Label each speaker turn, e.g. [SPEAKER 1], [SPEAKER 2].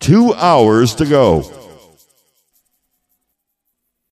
[SPEAKER 1] Two hours to go.